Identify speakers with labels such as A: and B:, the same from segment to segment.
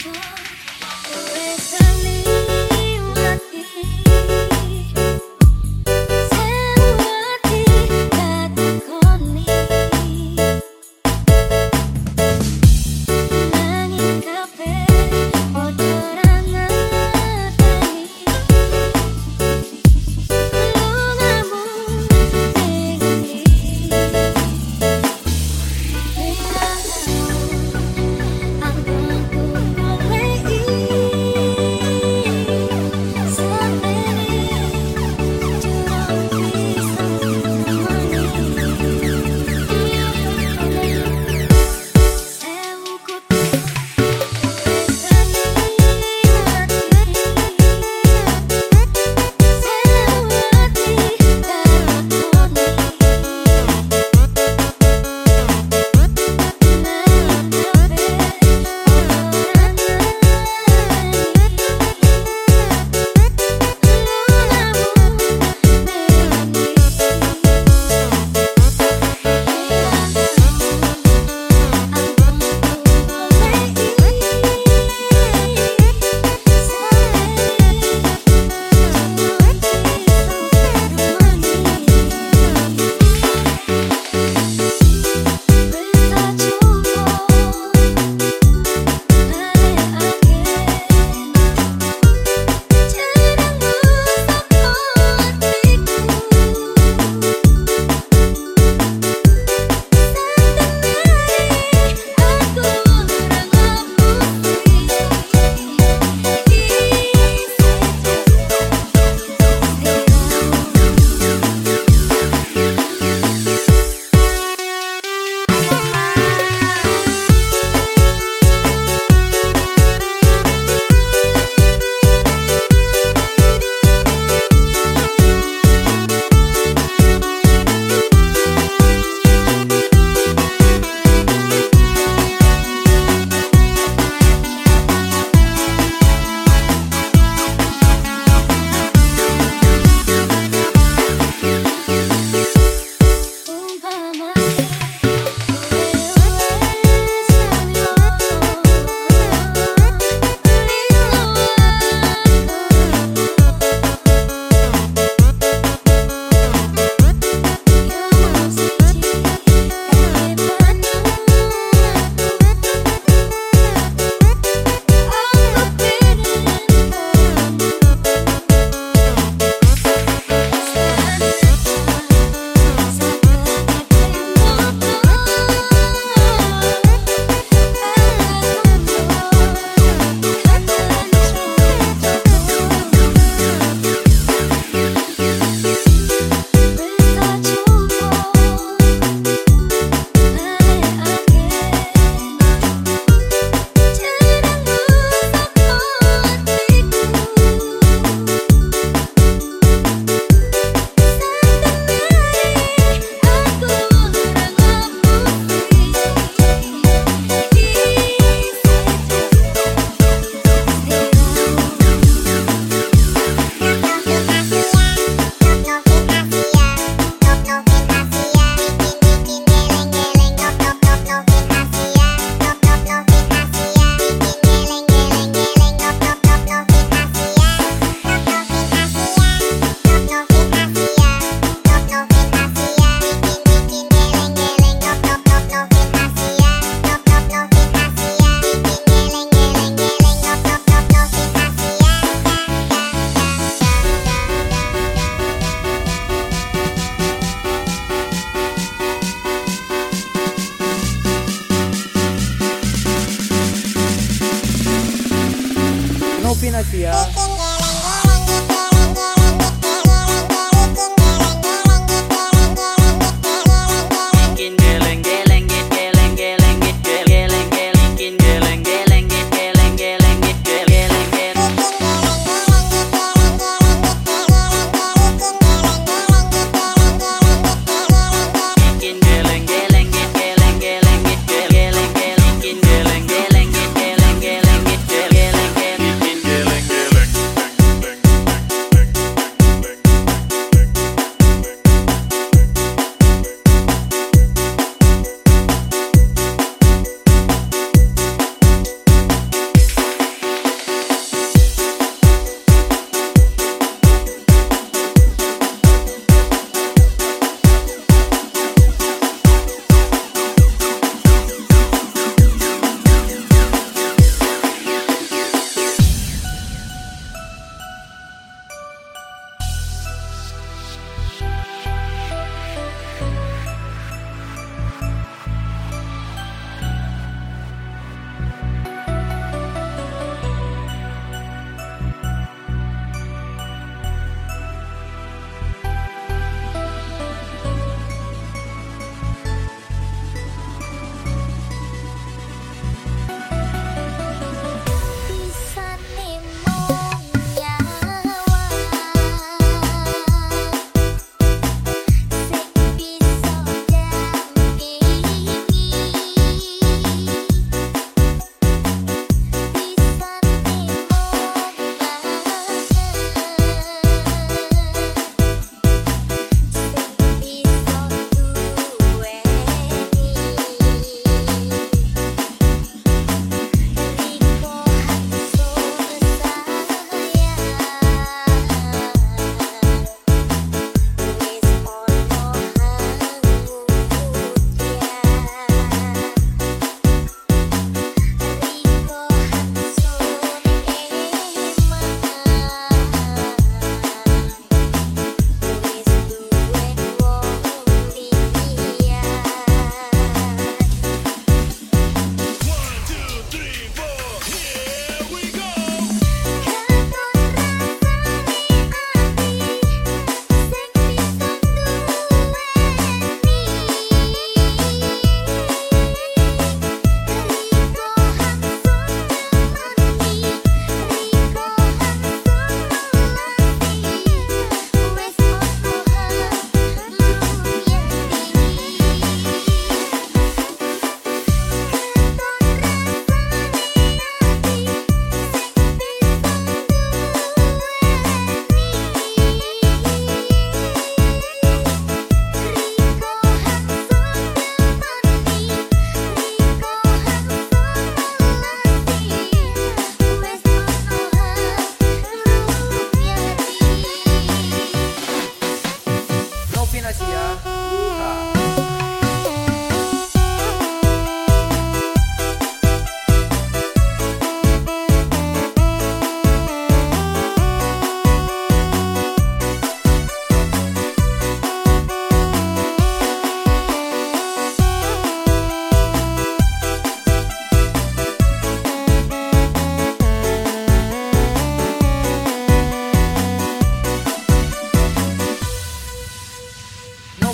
A: 我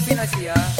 B: 拼得起啊。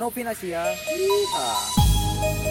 B: Novinasia. Yeehaw.